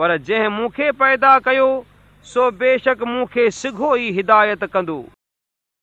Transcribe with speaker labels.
Speaker 1: پر جنهن مون کي پيدا ڪيو سو بيشڪ مون کي سگهو ئي هدايت ڪندو.